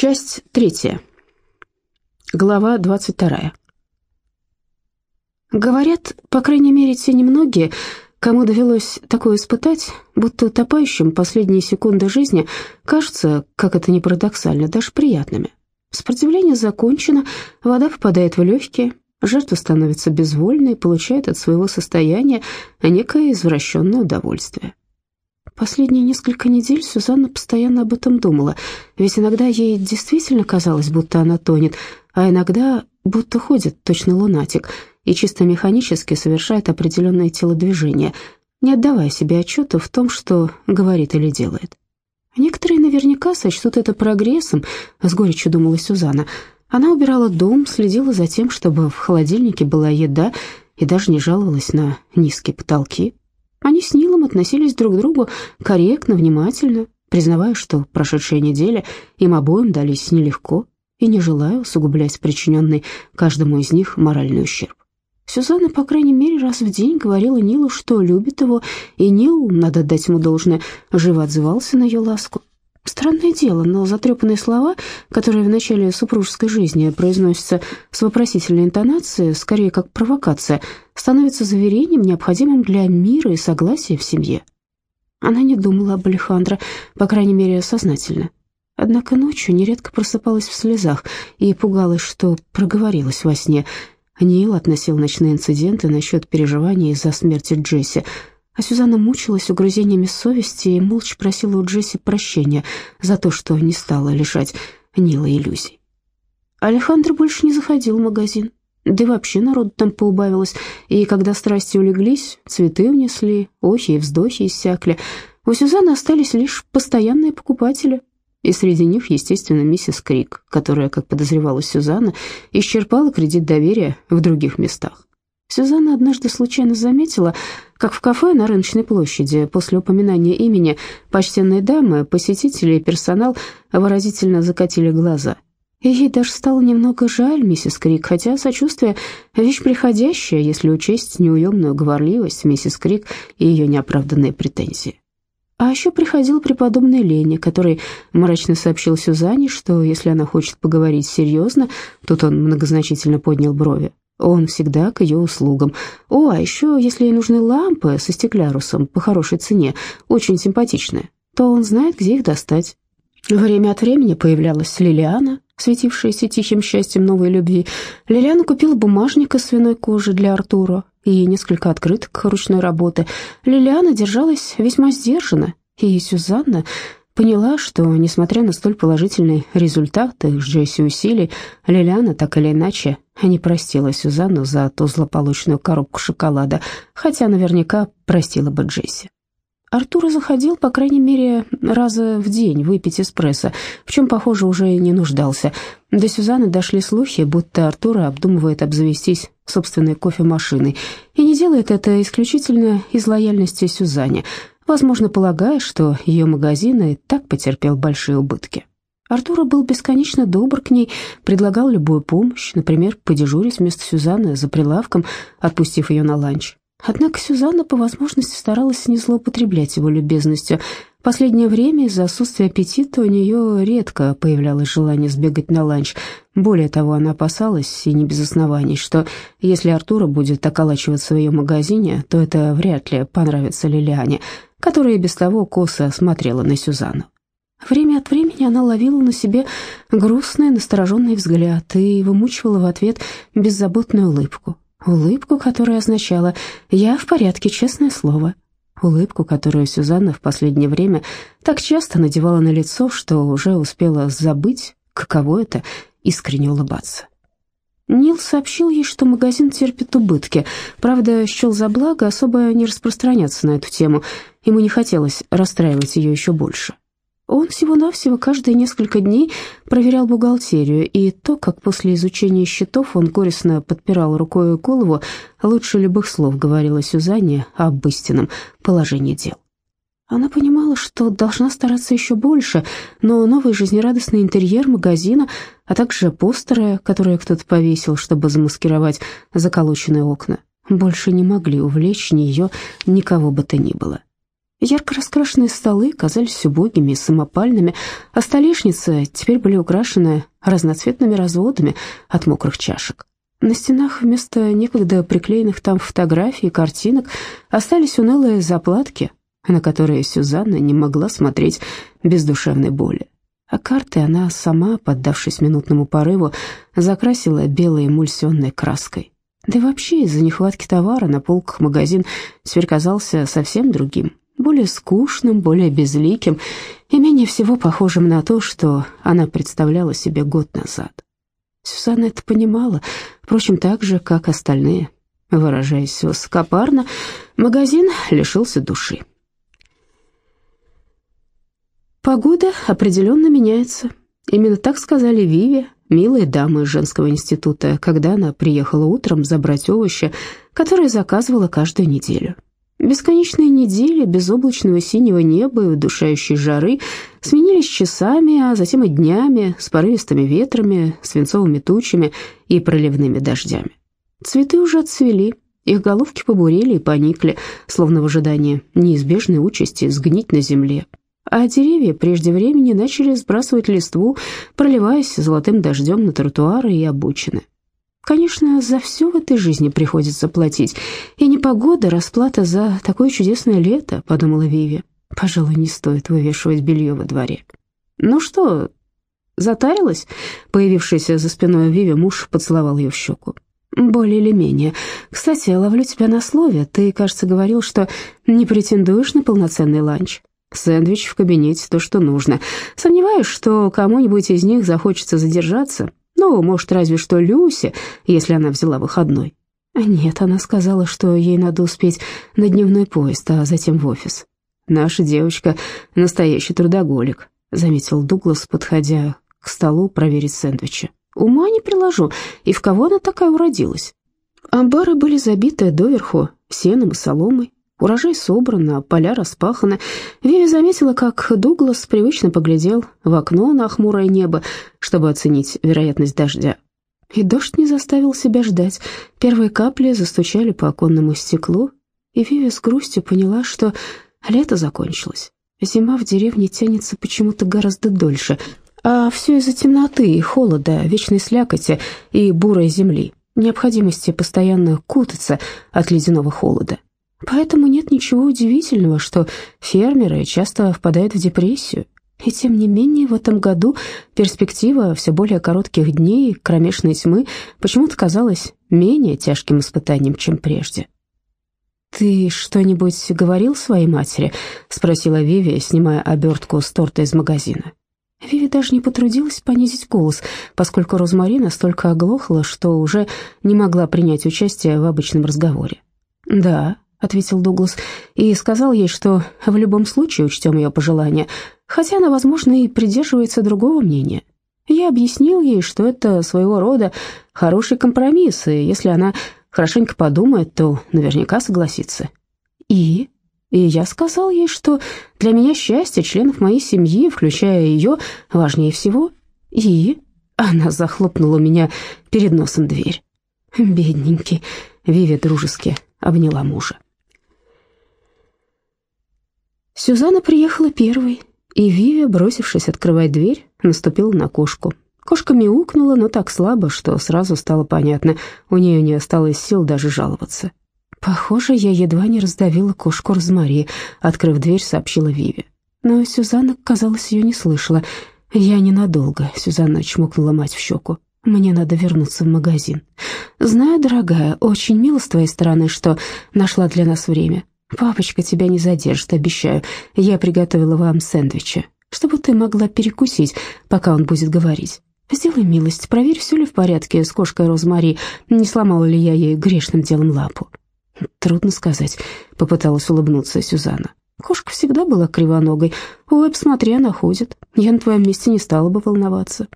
Часть третья. Глава двадцать вторая. Говорят, по крайней мере, те немногие, кому довелось такое испытать, будто утопающим последние секунды жизни кажутся, как это ни парадоксально, даже приятными. Сопротивление закончено, вода попадает в легкие, жертва становится безвольной и получает от своего состояния некое извращенное удовольствие. Последние несколько недель Сюзанна постоянно об этом думала, ведь иногда ей действительно казалось, будто она тонет, а иногда будто ходит точно лунатик и чисто механически совершает определенные телодвижения, не отдавая себе отчета в том, что говорит или делает. Некоторые наверняка сочтут это прогрессом, с горечью думала Сюзанна. Она убирала дом, следила за тем, чтобы в холодильнике была еда, и даже не жаловалась на низкие потолки. Они с Нилом относились друг к другу корректно, внимательно, признавая, что прошедшая неделя им обоим дались нелегко, и не желая усугублять причиненный каждому из них моральный ущерб. Сюзанна, по крайней мере, раз в день говорила Нилу, что любит его, и Нил, надо отдать ему должное, живо отзывался на ее ласку. Странное дело, но затрепанные слова, которые в начале супружеской жизни произносятся с вопросительной интонацией, скорее как провокация, становятся заверением, необходимым для мира и согласия в семье. Она не думала об Алехандро, по крайней мере, сознательно. Однако ночью нередко просыпалась в слезах и пугалась, что проговорилась во сне. Нил относил ночные инциденты насчет переживаний из-за смерти Джесси, а Сюзанна мучилась угрызениями совести и молча просила у Джесси прощения за то, что не стала лишать Нила иллюзий. Алехандро больше не заходил в магазин, да и вообще народу там поубавилось, и когда страсти улеглись, цветы унесли, охи и вздохи иссякли, у Сюзанны остались лишь постоянные покупатели, и среди них, естественно, миссис Крик, которая, как подозревала Сюзанна, исчерпала кредит доверия в других местах. Сюзанна однажды случайно заметила, как в кафе на рыночной площади после упоминания имени почтенной дамы посетители и персонал выразительно закатили глаза. Ей даже стало немного жаль миссис Крик, хотя сочувствие — вещь приходящая, если учесть неуемную говорливость миссис Крик и ее неоправданные претензии. А еще приходил преподобный Леня, который мрачно сообщил Сюзанне, что если она хочет поговорить серьезно, тут он многозначительно поднял брови, он всегда к ее услугам. О, а еще, если ей нужны лампы со стеклярусом по хорошей цене, очень симпатичные, то он знает, где их достать. Время от времени появлялась Лилиана, светившаяся тихим счастьем новой любви. Лилиана купила бумажник из свиной кожи для Артура и несколько открыток ручной работы. Лилиана держалась весьма сдержанно, и Сюзанна поняла, что, несмотря на столь положительный результат их с Джесси усилий, Лилиана так или иначе не простила Сюзанну за ту злополучную коробку шоколада, хотя наверняка простила бы Джесси. Артур заходил, по крайней мере, раза в день выпить эспрессо, в чем, похоже, уже не нуждался. До Сюзанны дошли слухи, будто Артур обдумывает обзавестись собственной кофемашиной, и не делает это исключительно из лояльности Сюзанне – возможно, полагая, что ее магазин и так потерпел большие убытки. Артура был бесконечно добр к ней, предлагал любую помощь, например, подежурить вместо Сюзанны за прилавком, отпустив ее на ланч. Однако Сюзанна по возможности старалась не злоупотреблять его любезностью. Последнее время из-за отсутствия аппетита у нее редко появлялось желание сбегать на ланч. Более того, она опасалась, и не без оснований, что если Артура будет околачиваться в ее магазине, то это вряд ли понравится Лилиане – которая без того косо смотрела на Сюзанну. Время от времени она ловила на себе грустный, настороженный взгляд и вымучивала в ответ беззаботную улыбку. Улыбку, которая означала «я в порядке, честное слово». Улыбку, которую Сюзанна в последнее время так часто надевала на лицо, что уже успела забыть, каково это искренне улыбаться. Нил сообщил ей, что магазин терпит убытки. Правда, счел за благо особо не распространяться на эту тему. Ему не хотелось расстраивать ее еще больше. Он всего-навсего каждые несколько дней проверял бухгалтерию, и то, как после изучения счетов он горестно подпирал рукой голову, лучше любых слов говорила Сюзанне об истинном положении дел. Она понимала, что должна стараться еще больше, но новый жизнерадостный интерьер магазина, а также постеры, которые кто-то повесил, чтобы замаскировать заколоченные окна, больше не могли увлечь ни ее, никого бы то ни было. Ярко раскрашенные столы казались убогими и самопальными, а столешницы теперь были украшены разноцветными разводами от мокрых чашек. На стенах вместо некогда приклеенных там фотографий и картинок остались унылые заплатки, на которые Сюзанна не могла смотреть без душевной боли. А карты она сама, поддавшись минутному порыву, закрасила белой эмульсионной краской. Да и вообще из-за нехватки товара на полках магазин теперь казался совсем другим, более скучным, более безликим и менее всего похожим на то, что она представляла себе год назад. Сюзанна это понимала, впрочем, так же, как остальные. Выражаясь высокопарно, магазин лишился души. Погода определенно меняется. Именно так сказали Виве, милые дамы из женского института, когда она приехала утром забрать овощи, которые заказывала каждую неделю. Бесконечные недели безоблачного синего неба и удушающей жары сменились часами, а затем и днями с порывистыми ветрами, свинцовыми тучами и проливными дождями. Цветы уже отцвели, их головки побурели и поникли, словно в ожидании неизбежной участи сгнить на земле. А деревья прежде времени начали сбрасывать листву, проливаясь золотым дождем на тротуары и обочины. Конечно, за все в этой жизни приходится платить. И не погода, расплата за такое чудесное лето, подумала Виви. Пожалуй, не стоит вывешивать белье во дворе. Ну что, затарилась? Появившийся за спиной Виви муж поцеловал ее в щеку. Более или менее. Кстати, я ловлю тебя на слове. Ты, кажется, говорил, что не претендуешь на полноценный ланч. Сэндвич в кабинете то, что нужно. Сомневаюсь, что кому-нибудь из них захочется задержаться. Ну, может, разве что Люся, если она взяла выходной. Нет, она сказала, что ей надо успеть на дневной поезд, а затем в офис. Наша девочка настоящий трудоголик, заметил Дуглас, подходя к столу проверить сэндвичи. Ума не приложу, и в кого она такая уродилась? Амбары были забиты доверху сеном и соломой. Урожай собран, а поля распаханы. Виви заметила, как Дуглас привычно поглядел в окно на хмурое небо, чтобы оценить вероятность дождя. И дождь не заставил себя ждать. Первые капли застучали по оконному стеклу, и Виви с грустью поняла, что лето закончилось. Зима в деревне тянется почему-то гораздо дольше, а все из-за темноты и холода, вечной слякоти и бурой земли, необходимости постоянно кутаться от ледяного холода. Поэтому нет ничего удивительного, что фермеры часто впадают в депрессию. И тем не менее в этом году перспектива все более коротких дней кромешной тьмы почему-то казалась менее тяжким испытанием, чем прежде. «Ты что-нибудь говорил своей матери?» — спросила Виви, снимая обертку с торта из магазина. Виви даже не потрудилась понизить голос, поскольку Розмари настолько оглохла, что уже не могла принять участие в обычном разговоре. «Да», — ответил Дуглас, и сказал ей, что в любом случае учтем ее пожелания, хотя она, возможно, и придерживается другого мнения. Я объяснил ей, что это своего рода хороший компромисс, и если она хорошенько подумает, то наверняка согласится. И? И я сказал ей, что для меня счастье членов моей семьи, включая ее, важнее всего. И? Она захлопнула меня перед носом дверь. Бедненький, Виви дружески обняла мужа. Сюзанна приехала первой, и Виви, бросившись открывать дверь, наступила на кошку. Кошка мяукнула, но так слабо, что сразу стало понятно, у нее не осталось сил даже жаловаться. «Похоже, я едва не раздавила кошку Розмари», — открыв дверь, сообщила Виви. Но Сюзанна, казалось, ее не слышала. «Я ненадолго», — Сюзанна чмокнула мать в щеку. «Мне надо вернуться в магазин». «Знаю, дорогая, очень мило с твоей стороны, что нашла для нас время. «Папочка тебя не задержит, обещаю. Я приготовила вам сэндвичи, чтобы ты могла перекусить, пока он будет говорить. Сделай милость, проверь, все ли в порядке с кошкой Розмари, не сломала ли я ей грешным делом лапу». «Трудно сказать», — попыталась улыбнуться Сюзанна. «Кошка всегда была кривоногой. Ой, посмотри, она ходит. Я на твоем месте не стала бы волноваться».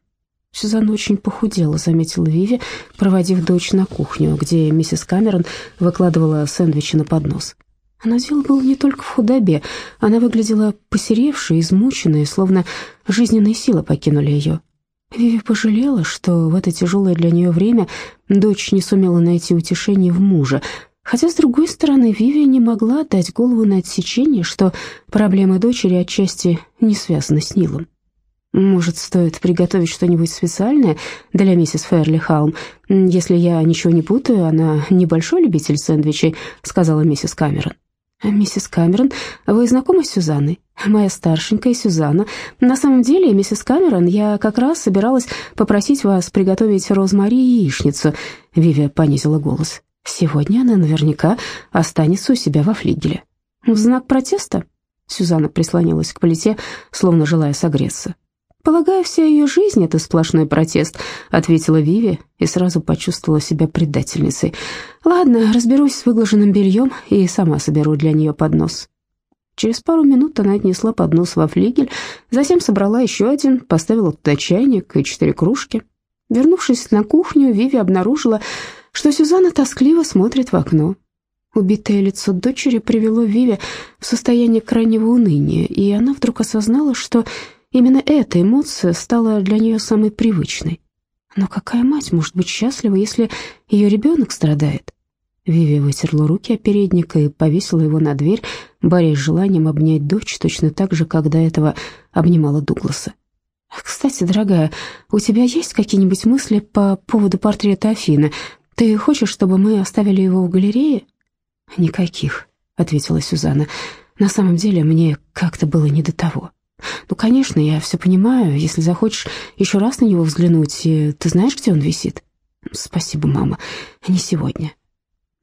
Сюзанна очень похудела, заметила Виви, проводив дочь на кухню, где миссис Камерон выкладывала сэндвичи на поднос. Но дело было не только в худобе. Она выглядела посеревшей, измученной, словно жизненные силы покинули ее. Виви пожалела, что в это тяжелое для нее время дочь не сумела найти утешение в муже. Хотя, с другой стороны, Виви не могла дать голову на отсечение, что проблемы дочери отчасти не связаны с Нилом. «Может, стоит приготовить что-нибудь специальное для миссис Ферли Хаум? Если я ничего не путаю, она небольшой любитель сэндвичей», — сказала миссис Камерон. «Миссис Камерон, вы знакомы с Сюзанной? Моя старшенькая Сюзанна. На самом деле, миссис Камерон, я как раз собиралась попросить вас приготовить розмари и яичницу», — Вивия понизила голос. «Сегодня она наверняка останется у себя во флигеле». «В знак протеста?» Сюзанна прислонилась к плите, словно желая согреться. «Полагаю, вся ее жизнь — это сплошной протест», — ответила Виви и сразу почувствовала себя предательницей. «Ладно, разберусь с выглаженным бельем и сама соберу для нее поднос». Через пару минут она отнесла поднос во флигель, затем собрала еще один, поставила туда чайник и четыре кружки. Вернувшись на кухню, Виви обнаружила, что Сюзанна тоскливо смотрит в окно. Убитое лицо дочери привело Виви в состояние крайнего уныния, и она вдруг осознала, что Именно эта эмоция стала для нее самой привычной. Но какая мать может быть счастлива, если ее ребенок страдает? Виви вытерла руки о передник и повесила его на дверь, борясь с желанием обнять дочь точно так же, как до этого обнимала Дугласа. «Кстати, дорогая, у тебя есть какие-нибудь мысли по поводу портрета Афины? Ты хочешь, чтобы мы оставили его в галерее?» «Никаких», — ответила Сюзанна. «На самом деле мне как-то было не до того». Ну, конечно, я все понимаю. Если захочешь еще раз на него взглянуть, ты знаешь, где он висит? Спасибо, мама. Не сегодня.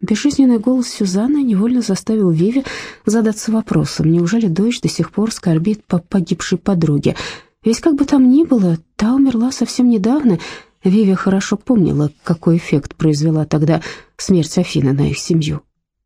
Безжизненный голос Сюзанны невольно заставил Виви задаться вопросом, неужели дочь до сих пор скорбит по погибшей подруге? Ведь как бы там ни было, та умерла совсем недавно. Виви хорошо помнила, какой эффект произвела тогда смерть Афины на их семью.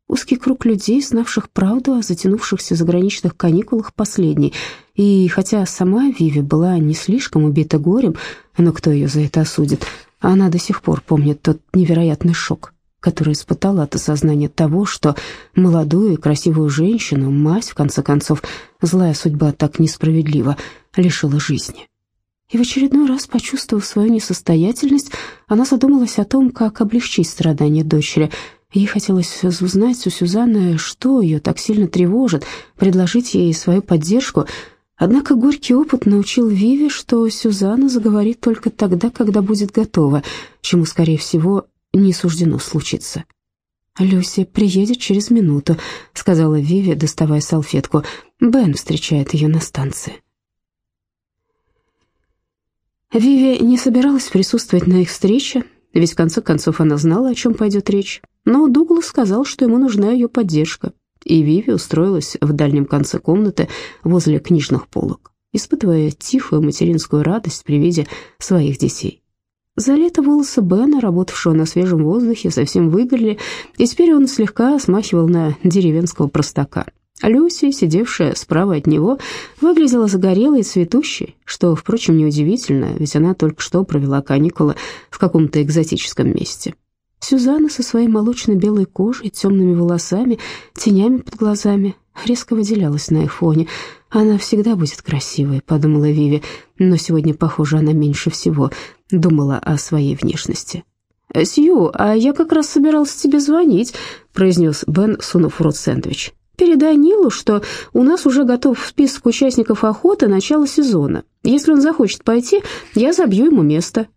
Узкий круг людей, знавших правду о затянувшихся заграничных каникулах последней. И хотя сама Виви была не слишком убита горем, но кто ее за это осудит, она до сих пор помнит тот невероятный шок, который испытала от осознания того, что молодую и красивую женщину, мать, в конце концов, злая судьба так несправедливо лишила жизни. И в очередной раз, почувствовав свою несостоятельность, она задумалась о том, как облегчить страдания дочери – Ей хотелось узнать у Сюзанны, что ее так сильно тревожит, предложить ей свою поддержку. Однако горький опыт научил Виви, что Сюзанна заговорит только тогда, когда будет готова, чему, скорее всего, не суждено случиться. «Люси приедет через минуту», — сказала Виви, доставая салфетку. «Бен встречает ее на станции». Виви не собиралась присутствовать на их встрече, ведь в конце концов она знала, о чем пойдет речь. Но Дуглас сказал, что ему нужна ее поддержка, и Виви устроилась в дальнем конце комнаты возле книжных полок, испытывая тихую материнскую радость при виде своих детей. За лето волосы Бена, работавшего на свежем воздухе, совсем выгорели, и теперь он слегка смахивал на деревенского простака. Люси, сидевшая справа от него, выглядела загорелой и цветущей, что, впрочем, неудивительно, ведь она только что провела каникулы в каком-то экзотическом месте. Сюзанна со своей молочно-белой кожей, темными волосами, тенями под глазами резко выделялась на их фоне. «Она всегда будет красивой», — подумала Виви, но сегодня, похоже, она меньше всего думала о своей внешности. «Сью, а я как раз собирался тебе звонить», — произнес Бен, сунув в рот сэндвич. «Передай Нилу, что у нас уже готов список участников охоты начала сезона. Если он захочет пойти, я забью ему место».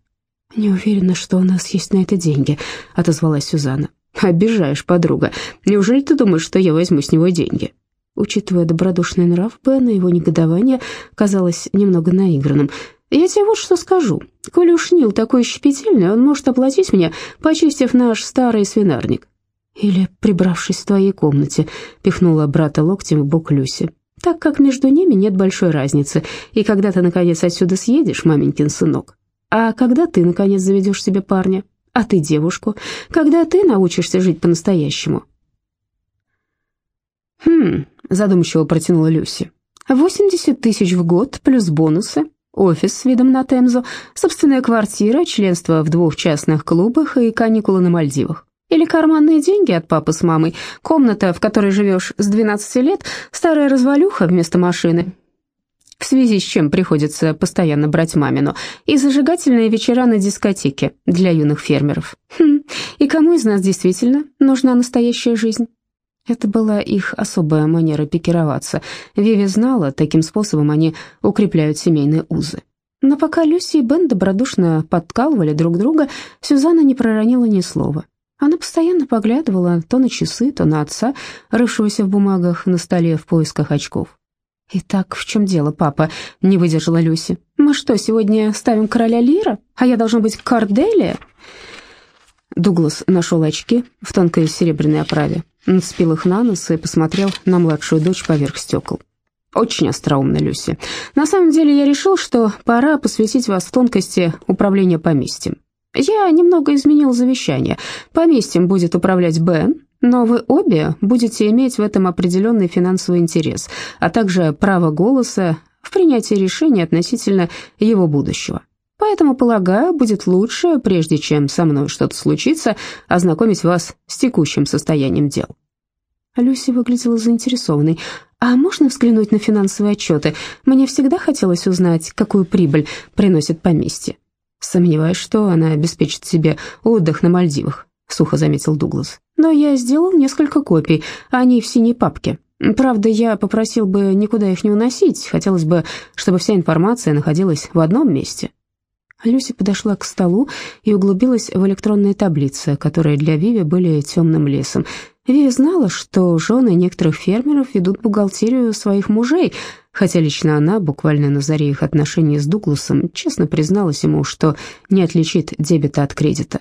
«Не уверена, что у нас есть на это деньги», — отозвалась Сюзанна. «Обижаешь, подруга. Неужели ты думаешь, что я возьму с него деньги?» Учитывая добродушный нрав Бена, его негодование казалось немного наигранным. «Я тебе вот что скажу. Коли уж Нил такой щепетильный, он может оплатить мне, почистив наш старый свинарник». «Или прибравшись в твоей комнате», — пихнула брата локтем в бок Люси. «Так как между ними нет большой разницы, и когда ты, наконец, отсюда съедешь, маменькин сынок, а когда ты, наконец, заведешь себе парня? А ты девушку? Когда ты научишься жить по-настоящему?» «Хм», — задумчиво протянула Люси. «Восемьдесят тысяч в год плюс бонусы, офис с видом на Темзу, собственная квартира, членство в двух частных клубах и каникулы на Мальдивах. Или карманные деньги от папы с мамой, комната, в которой живешь с 12 лет, старая развалюха вместо машины, в связи с чем приходится постоянно брать мамину, и зажигательные вечера на дискотеке для юных фермеров. Хм, и кому из нас действительно нужна настоящая жизнь? Это была их особая манера пикироваться. Виви знала, таким способом они укрепляют семейные узы. Но пока Люси и Бен добродушно подкалывали друг друга, Сюзанна не проронила ни слова. Она постоянно поглядывала то на часы, то на отца, рывшегося в бумагах на столе в поисках очков. «Итак, в чем дело, папа?» — не выдержала Люси. «Мы что, сегодня ставим короля Лира? А я должна быть Корделия?» Дуглас нашел очки в тонкой серебряной оправе, нацепил их на нос и посмотрел на младшую дочь поверх стекол. «Очень остроумно, Люси. На самом деле я решил, что пора посвятить вас тонкости управления поместьем. Я немного изменил завещание. Поместьем будет управлять Бен, но вы обе будете иметь в этом определенный финансовый интерес, а также право голоса в принятии решений относительно его будущего. Поэтому, полагаю, будет лучше, прежде чем со мной что-то случится, ознакомить вас с текущим состоянием дел». Люси выглядела заинтересованной. «А можно взглянуть на финансовые отчеты? Мне всегда хотелось узнать, какую прибыль приносит поместье». Сомневаюсь, что она обеспечит себе отдых на Мальдивах. — сухо заметил Дуглас. «Но я сделал несколько копий, они в синей папке. Правда, я попросил бы никуда их не уносить, хотелось бы, чтобы вся информация находилась в одном месте». Люси подошла к столу и углубилась в электронные таблицы, которые для Виви были темным лесом. Виви знала, что жены некоторых фермеров ведут бухгалтерию своих мужей, хотя лично она, буквально на заре их отношений с Дугласом, честно призналась ему, что не отличит дебета от кредита.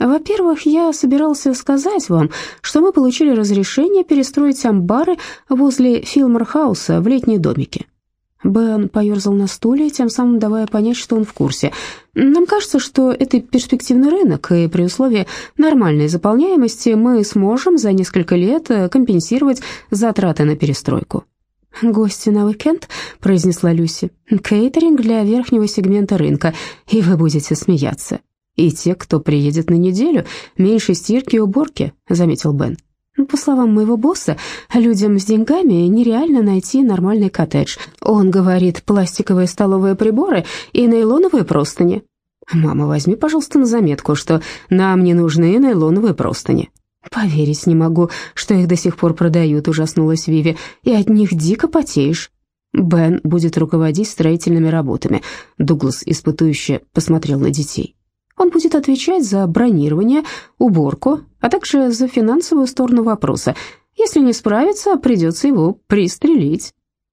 Во-первых, я собирался сказать вам, что мы получили разрешение перестроить амбары возле Филморхауса в летние домики. Бен поерзал на стуле, тем самым давая понять, что он в курсе. «Нам кажется, что это перспективный рынок, и при условии нормальной заполняемости мы сможем за несколько лет компенсировать затраты на перестройку». «Гости на уикенд», — произнесла Люси, — «кейтеринг для верхнего сегмента рынка, и вы будете смеяться». «И те, кто приедет на неделю, меньше стирки и уборки», — заметил Бен. По словам моего босса, людям с деньгами нереально найти нормальный коттедж. Он говорит, пластиковые столовые приборы и нейлоновые простыни. Мама, возьми, пожалуйста, на заметку, что нам не нужны нейлоновые простыни. Поверить не могу, что их до сих пор продают, ужаснулась Виви, и от них дико потеешь. Бен будет руководить строительными работами. Дуглас испытующе посмотрел на детей. Он будет отвечать за бронирование, уборку, а также за финансовую сторону вопроса. Если не справится, придется его пристрелить.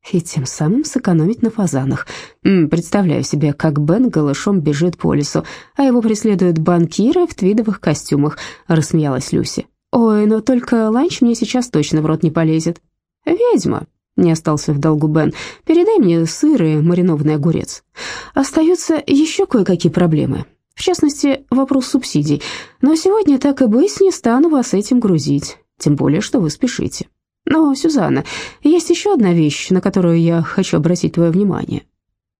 И тем самым сэкономить на фазанах. Представляю себе, как Бен голышом бежит по лесу, а его преследуют банкиры в твидовых костюмах, рассмеялась Люси. Ой, но только ланч мне сейчас точно в рот не полезет. Ведьма, не остался в долгу Бен. «Передай мне сыр и маринованный огурец. Остаются еще кое-какие проблемы. В частности, вопрос субсидий. Но сегодня, так и быть, не стану вас этим грузить, тем более, что вы спешите. Но, Сюзанна, есть еще одна вещь, на которую я хочу обратить твое внимание».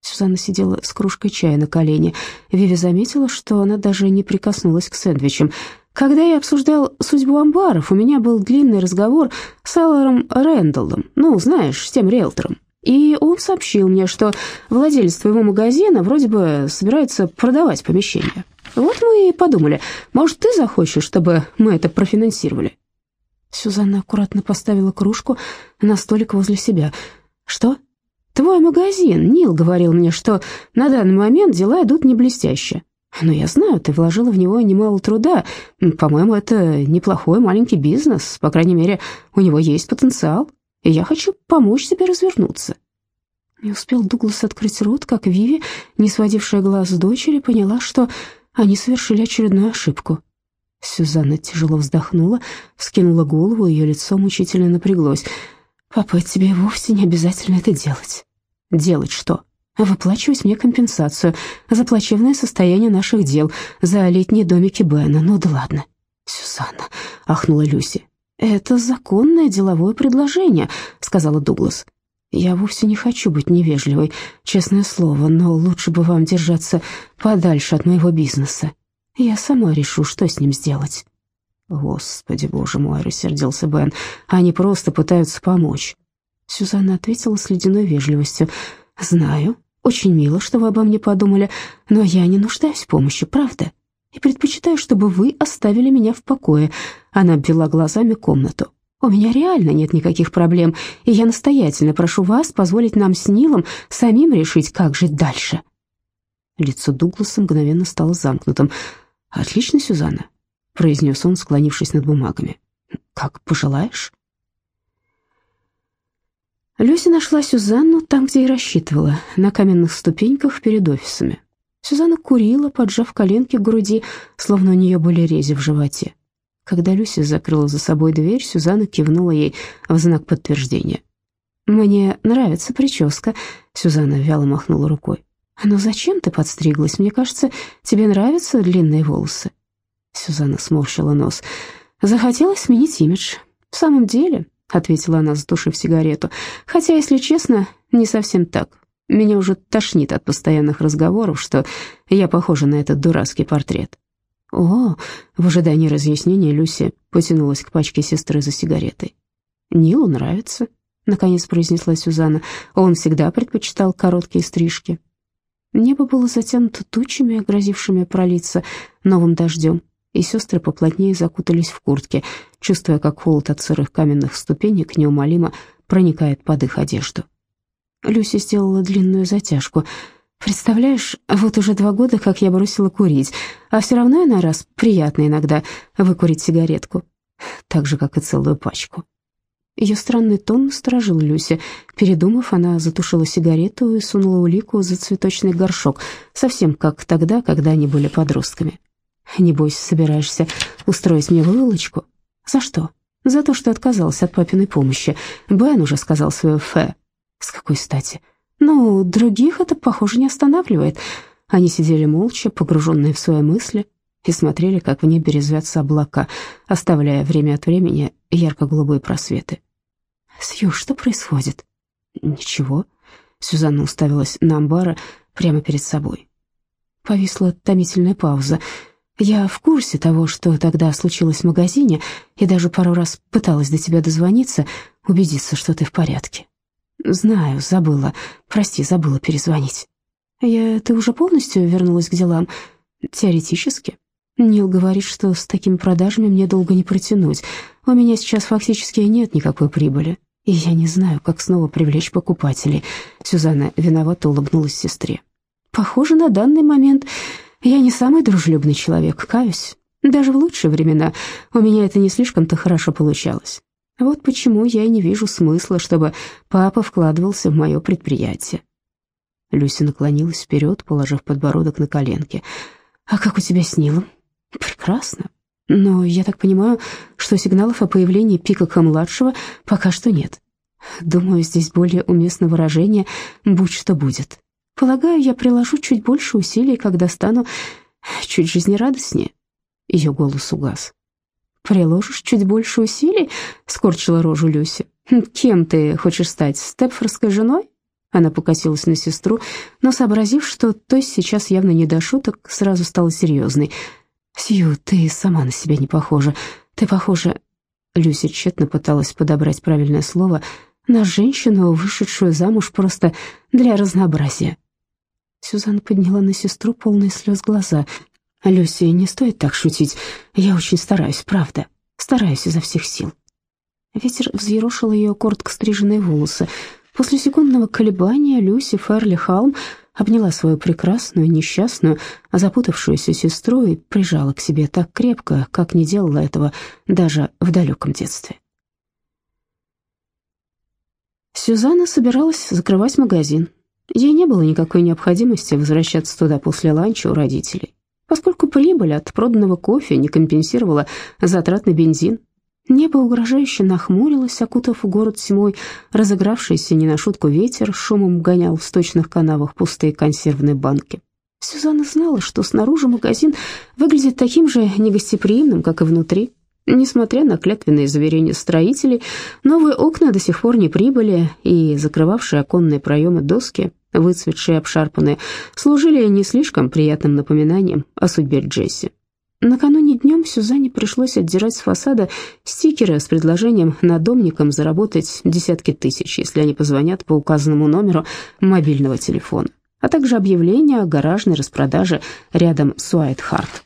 Сюзанна сидела с кружкой чая на колене. Виви заметила, что она даже не прикоснулась к сэндвичам. Когда я обсуждал судьбу амбаров, у меня был длинный разговор с Алларом Рэндаллом, ну, знаешь, с тем риэлтором. И он сообщил мне, что владелец твоего магазина вроде бы собирается продавать помещение. Вот мы и подумали, может, ты захочешь, чтобы мы это профинансировали?» Сюзанна аккуратно поставила кружку на столик возле себя. «Что?» «Твой магазин. Нил говорил мне, что на данный момент дела идут не блестяще. Но я знаю, ты вложила в него немало труда. По-моему, это неплохой маленький бизнес. По крайней мере, у него есть потенциал я хочу помочь тебе развернуться». Не успел Дуглас открыть рот, как Виви, не сводившая глаз с дочери, поняла, что они совершили очередную ошибку. Сюзанна тяжело вздохнула, вскинула голову, ее лицо мучительно напряглось. «Папа, тебе вовсе не обязательно это делать». «Делать что?» «Выплачивать мне компенсацию за плачевное состояние наших дел, за летние домики Бена. Ну да ладно». «Сюзанна», — ахнула Люси, «Это законное деловое предложение», — сказала Дуглас. «Я вовсе не хочу быть невежливой, честное слово, но лучше бы вам держаться подальше от моего бизнеса. Я сама решу, что с ним сделать». «Господи, боже мой!» — рассердился Бен. «Они просто пытаются помочь». Сюзанна ответила с ледяной вежливостью. «Знаю, очень мило, что вы обо мне подумали, но я не нуждаюсь в помощи, правда? И предпочитаю, чтобы вы оставили меня в покое». Она обвела глазами комнату. «У меня реально нет никаких проблем, и я настоятельно прошу вас позволить нам с Нилом самим решить, как жить дальше». Лицо Дугласа мгновенно стало замкнутым. «Отлично, Сюзанна», — произнес он, склонившись над бумагами. «Как пожелаешь». Люся нашла Сюзанну там, где и рассчитывала, на каменных ступеньках перед офисами. Сюзанна курила, поджав коленки к груди, словно у нее были рези в животе. Когда Люся закрыла за собой дверь, Сюзанна кивнула ей в знак подтверждения. «Мне нравится прическа», — Сюзанна вяло махнула рукой. «Но зачем ты подстриглась? Мне кажется, тебе нравятся длинные волосы». Сюзанна сморщила нос. «Захотелось сменить имидж. В самом деле, — ответила она, затушив сигарету. «Хотя, если честно, не совсем так. Меня уже тошнит от постоянных разговоров, что я похожа на этот дурацкий портрет». «О!» — в ожидании разъяснения Люси потянулась к пачке сестры за сигаретой. «Нилу нравится», — наконец произнесла Сюзанна. «Он всегда предпочитал короткие стрижки». Небо было затянуто тучами, грозившими пролиться новым дождем и сестры поплотнее закутались в куртки, чувствуя, как холод от сырых каменных ступенек неумолимо проникает под их одежду. Люси сделала длинную затяжку. «Представляешь, вот уже два года, как я бросила курить, а все равно иной раз приятно иногда выкурить сигаретку, так же, как и целую пачку». Ее странный тон насторожил Люси. Передумав, она затушила сигарету и сунула улику за цветочный горшок, совсем как тогда, когда они были подростками. Небось, собираешься устроить мне вылочку? За что? За то, что отказался от папиной помощи. Бен уже сказал свое «фе». С какой стати? Ну, других это, похоже, не останавливает. Они сидели молча, погруженные в свои мысли, и смотрели, как в небе резвятся облака, оставляя время от времени ярко-голубые просветы. «Сью, что происходит?» «Ничего». Сюзанна уставилась на амбара прямо перед собой. Повисла томительная пауза — я в курсе того, что тогда случилось в магазине, и даже пару раз пыталась до тебя дозвониться, убедиться, что ты в порядке. Знаю, забыла. Прости, забыла перезвонить. Я... Ты уже полностью вернулась к делам? Теоретически. Нил говорит, что с такими продажами мне долго не протянуть. У меня сейчас фактически нет никакой прибыли, и я не знаю, как снова привлечь покупателей. Сюзанна виновато улыбнулась сестре. Похоже, на данный момент я не самый дружелюбный человек, каюсь. Даже в лучшие времена у меня это не слишком-то хорошо получалось. Вот почему я и не вижу смысла, чтобы папа вкладывался в мое предприятие. Люся наклонилась вперед, положив подбородок на коленки. «А как у тебя с Нилом?» «Прекрасно. Но я так понимаю, что сигналов о появлении Пикака-младшего пока что нет. Думаю, здесь более уместно выражение «будь что будет». Полагаю, я приложу чуть больше усилий, когда стану чуть жизнерадостнее. Ее голос угас. «Приложишь чуть больше усилий?» — скорчила рожу Люси. «Кем ты хочешь стать, степфордской женой?» Она покосилась на сестру, но, сообразив, что той сейчас явно не до шуток, сразу стала серьезной. «Сью, ты сама на себя не похожа. Ты похожа...» Люся тщетно пыталась подобрать правильное слово на женщину, вышедшую замуж просто для разнообразия. Сюзанна подняла на сестру полные слез глаза. «Люси, не стоит так шутить. Я очень стараюсь, правда. Стараюсь изо всех сил». Ветер взъерошил ее коротко стриженные волосы. После секундного колебания Люси Ферли Халм обняла свою прекрасную, несчастную, запутавшуюся сестру и прижала к себе так крепко, как не делала этого даже в далеком детстве. Сюзанна собиралась закрывать магазин. Ей не было никакой необходимости возвращаться туда после ланча у родителей, поскольку прибыль от проданного кофе не компенсировала затрат на бензин. Небо угрожающе нахмурилось, окутав город тьмой. Разыгравшийся не на шутку ветер шумом гонял в сточных канавах пустые консервные банки. Сюзанна знала, что снаружи магазин выглядит таким же негостеприимным, как и внутри. Несмотря на клятвенные заверения строителей, новые окна до сих пор не прибыли, и закрывавшие оконные проемы доски, выцветшие и обшарпанные, служили не слишком приятным напоминанием о судьбе Джесси. Накануне днем Сюзанне пришлось отдирать с фасада стикеры с предложением надомникам заработать десятки тысяч, если они позвонят по указанному номеру мобильного телефона, а также объявление о гаражной распродаже рядом с Уайтхарт.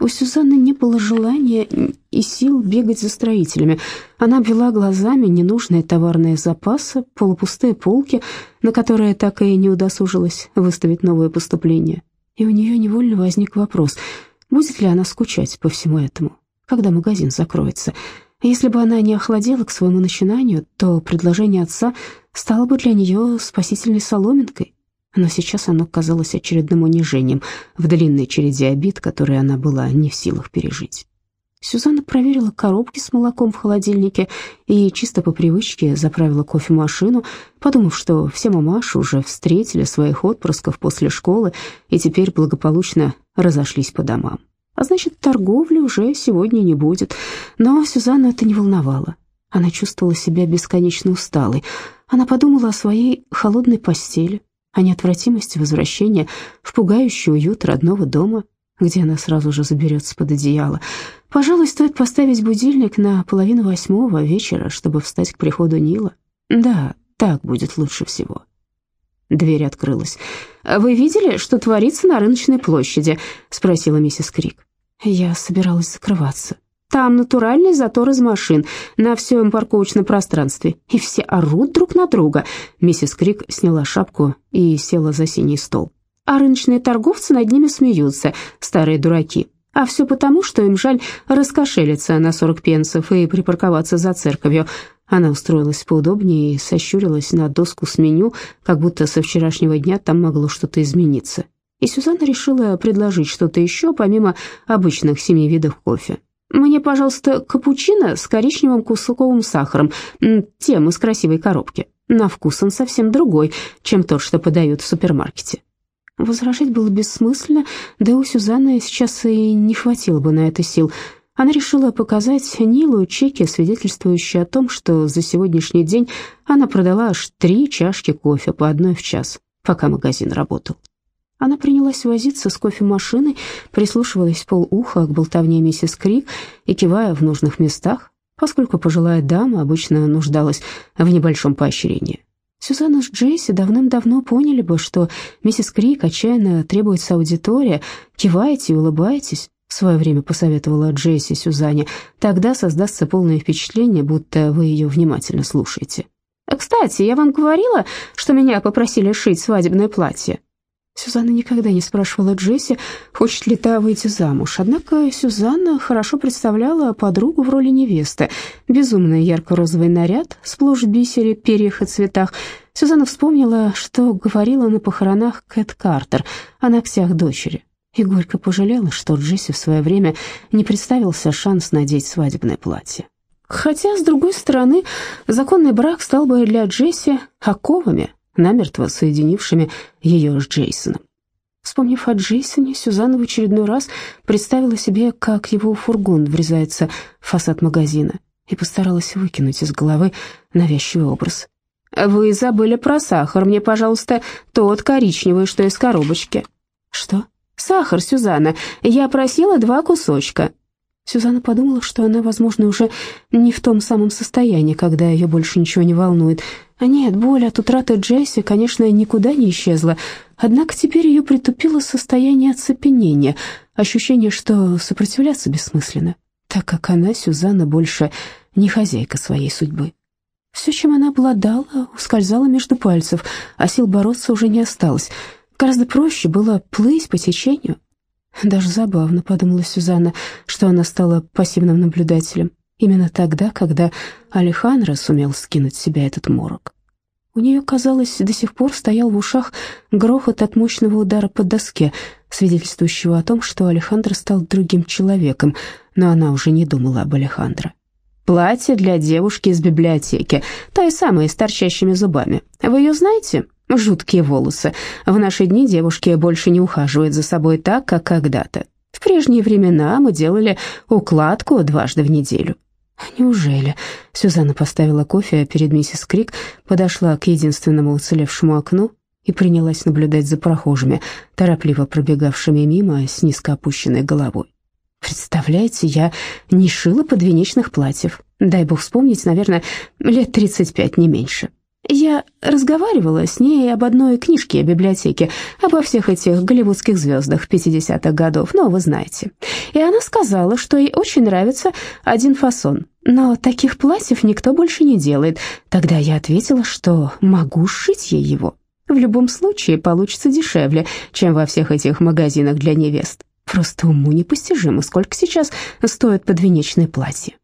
У Сюзанны не было желания и сил бегать за строителями. Она обвела глазами ненужные товарные запасы, полупустые полки, на которые так и не удосужилась выставить новое поступление. И у нее невольно возник вопрос — Будет ли она скучать по всему этому, когда магазин закроется? Если бы она не охладела к своему начинанию, то предложение отца стало бы для нее спасительной соломинкой. Но сейчас оно казалось очередным унижением в длинной череде обид, которые она была не в силах пережить. Сюзанна проверила коробки с молоком в холодильнике и чисто по привычке заправила кофемашину, подумав, что все мамаши уже встретили своих отпрысков после школы и теперь благополучно разошлись по домам. А значит, торговли уже сегодня не будет. Но Сюзанну это не волновало. Она чувствовала себя бесконечно усталой. Она подумала о своей холодной постели, о неотвратимости возвращения в пугающий уют родного дома, где она сразу же заберется под одеяло. Пожалуй, стоит поставить будильник на половину восьмого вечера, чтобы встать к приходу Нила. Да, так будет лучше всего. Дверь открылась. «Вы видели, что творится на рыночной площади?» — спросила миссис Крик. Я собиралась закрываться. Там натуральный затор из машин на всем парковочном пространстве, и все орут друг на друга. Миссис Крик сняла шапку и села за синий стол а рыночные торговцы над ними смеются, старые дураки. А все потому, что им жаль раскошелиться на 40 пенсов и припарковаться за церковью. Она устроилась поудобнее и сощурилась на доску с меню, как будто со вчерашнего дня там могло что-то измениться. И Сюзанна решила предложить что-то еще, помимо обычных семи видов кофе. «Мне, пожалуйста, капучино с коричневым кусковым сахаром, тем из красивой коробки. На вкус он совсем другой, чем тот, что подают в супермаркете». Возражать было бессмысленно, да у Сюзанны сейчас и не хватило бы на это сил. Она решила показать Нилу чеки, свидетельствующие о том, что за сегодняшний день она продала аж три чашки кофе по одной в час, пока магазин работал. Она принялась возиться с кофемашиной, прислушивалась полуха к болтовне миссис Крик и кивая в нужных местах, поскольку пожилая дама обычно нуждалась в небольшом поощрении. Сюзанна с Джесси давным-давно поняли бы, что миссис Крик отчаянно требуется аудитория. Кивайте и улыбайтесь. В свое время посоветовала Джесси Сюзанне. Тогда создастся полное впечатление, будто вы ее внимательно слушаете. «А, «Кстати, я вам говорила, что меня попросили шить свадебное платье?» Сюзанна никогда не спрашивала Джесси, хочет ли та выйти замуж. Однако Сюзанна хорошо представляла подругу в роли невесты. Безумный ярко-розовый наряд, сплошь бисере, перьях и цветах. Сюзанна вспомнила, что говорила на похоронах Кэт Картер о ногтях дочери. И горько пожалела, что Джесси в свое время не представился шанс надеть свадебное платье. Хотя, с другой стороны, законный брак стал бы для Джесси оковами, намертво соединившими ее с Джейсоном. Вспомнив о Джейсоне, Сюзанна в очередной раз представила себе, как его фургон врезается в фасад магазина, и постаралась выкинуть из головы навязчивый образ. «Вы забыли про сахар. Мне, пожалуйста, тот коричневый, что из коробочки». «Что?» «Сахар, Сюзанна. Я просила два кусочка». Сюзанна подумала, что она, возможно, уже не в том самом состоянии, когда ее больше ничего не волнует. А нет, боль от утраты Джесси, конечно, никуда не исчезла, однако теперь ее притупило состояние оцепенения, ощущение, что сопротивляться бессмысленно, так как она, Сюзанна, больше не хозяйка своей судьбы. Все, чем она обладала, ускользало между пальцев, а сил бороться уже не осталось. Гораздо проще было плыть по течению. Даже забавно, подумала Сюзанна, что она стала пассивным наблюдателем. Именно тогда, когда Алехандро сумел скинуть с себя этот морок. У нее, казалось, до сих пор стоял в ушах грохот от мощного удара по доске, свидетельствующего о том, что Алехандро стал другим человеком, но она уже не думала об Алехандро. «Платье для девушки из библиотеки, той самой с торчащими зубами. Вы ее знаете?» Жуткие волосы. В наши дни девушки больше не ухаживают за собой так, как когда-то. В прежние времена мы делали укладку дважды в неделю. Неужели? Сюзанна поставила кофе перед миссис Крик, подошла к единственному уцелевшему окну и принялась наблюдать за прохожими, торопливо пробегавшими мимо с низко опущенной головой. Представляете, я не шила подвенечных платьев. Дай бог вспомнить, наверное, лет 35, не меньше. Я разговаривала с ней об одной книжке в библиотеке, обо всех этих голливудских звездах 50-х годов, ну, вы знаете. И она сказала, что ей очень нравится один фасон, но таких платьев никто больше не делает. Тогда я ответила, что могу сшить ей его. В любом случае получится дешевле, чем во всех этих магазинах для невест. Просто уму непостижимо, сколько сейчас стоит подвенечное платье.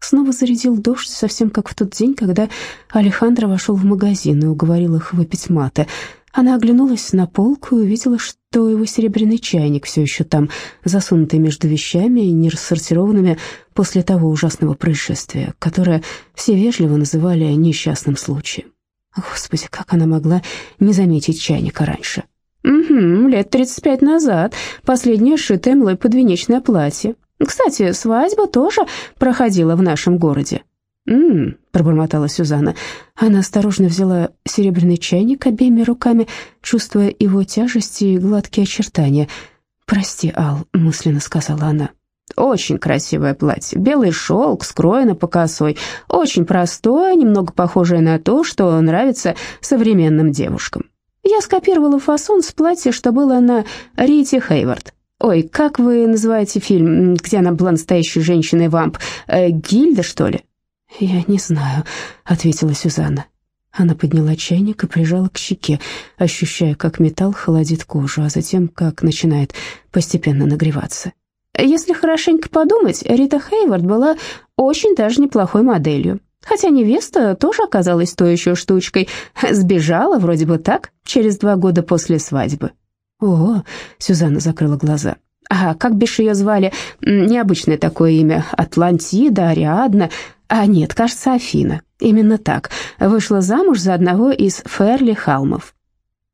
Снова зарядил дождь, совсем как в тот день, когда Алехандро вошел в магазин и уговорил их выпить маты. Она оглянулась на полку и увидела, что его серебряный чайник все еще там, засунутый между вещами, не рассортированными после того ужасного происшествия, которое все вежливо называли несчастным случаем. Господи, как она могла не заметить чайника раньше? «Угу, лет тридцать пять назад. Последнее сшитое мной подвенечное платье. Кстати, свадьба тоже проходила в нашем городе». «М-м», пробормотала Сюзанна. Она осторожно взяла серебряный чайник обеими руками, чувствуя его тяжесть и гладкие очертания. «Прости, Ал», — мысленно сказала она. «Очень красивое платье. Белый шелк, скроено по косой. Очень простое, немного похожее на то, что нравится современным девушкам. Я скопировала фасон с платья, что было на Рите Хейвард. Ой, как вы называете фильм, где она была настоящей женщиной-вамп? Э, Гильда, что ли?» «Я не знаю», — ответила Сюзанна. Она подняла чайник и прижала к щеке, ощущая, как металл холодит кожу, а затем как начинает постепенно нагреваться. Если хорошенько подумать, Рита Хейвард была очень даже неплохой моделью. Хотя невеста тоже оказалась той еще штучкой. Сбежала вроде бы так, через два года после свадьбы. «О!» — Сюзанна закрыла глаза. «А как бишь ее звали? Необычное такое имя. Атлантида, Ариадна. А нет, кажется, Афина. Именно так. Вышла замуж за одного из Ферли Халмов».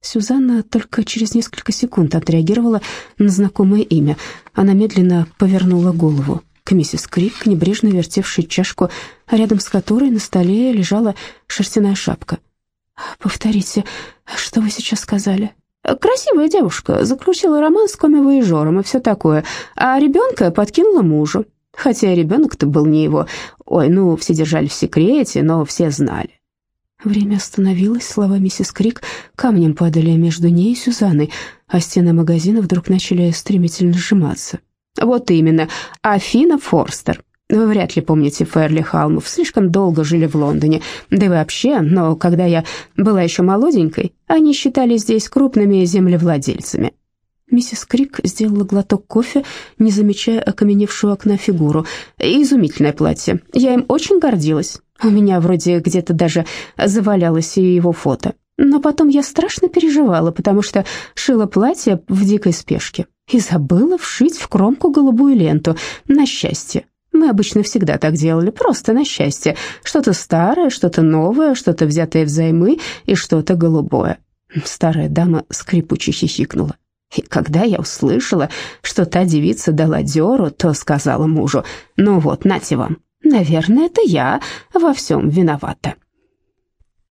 Сюзанна только через несколько секунд отреагировала на знакомое имя. Она медленно повернула голову к миссис Крик, небрежно вертевшей чашку, рядом с которой на столе лежала шерстяная шапка. «Повторите, что вы сейчас сказали?» «Красивая девушка, заключила роман с коми-воежором и все такое, а ребенка подкинула мужу. Хотя ребенок-то был не его. Ой, ну, все держали в секрете, но все знали». Время остановилось, слова миссис Крик камнем падали между ней и Сюзанной, а стены магазина вдруг начали стремительно сжиматься. Вот именно, Афина Форстер. Вы вряд ли помните Ферли Халмов, слишком долго жили в Лондоне. Да и вообще, но когда я была еще молоденькой, они считались здесь крупными землевладельцами. Миссис Крик сделала глоток кофе, не замечая окаменевшую окна фигуру. «Изумительное платье. Я им очень гордилась. У меня вроде где-то даже завалялось и его фото. Но потом я страшно переживала, потому что шила платье в дикой спешке и забыла вшить в кромку голубую ленту. На счастье. Мы обычно всегда так делали, просто на счастье. Что-то старое, что-то новое, что-то взятое взаймы и что-то голубое. Старая дама скрипуче хихикнула. И когда я услышала, что та девица дала дёру, то сказала мужу, «Ну вот, нате вам, наверное, это я во всем виновата».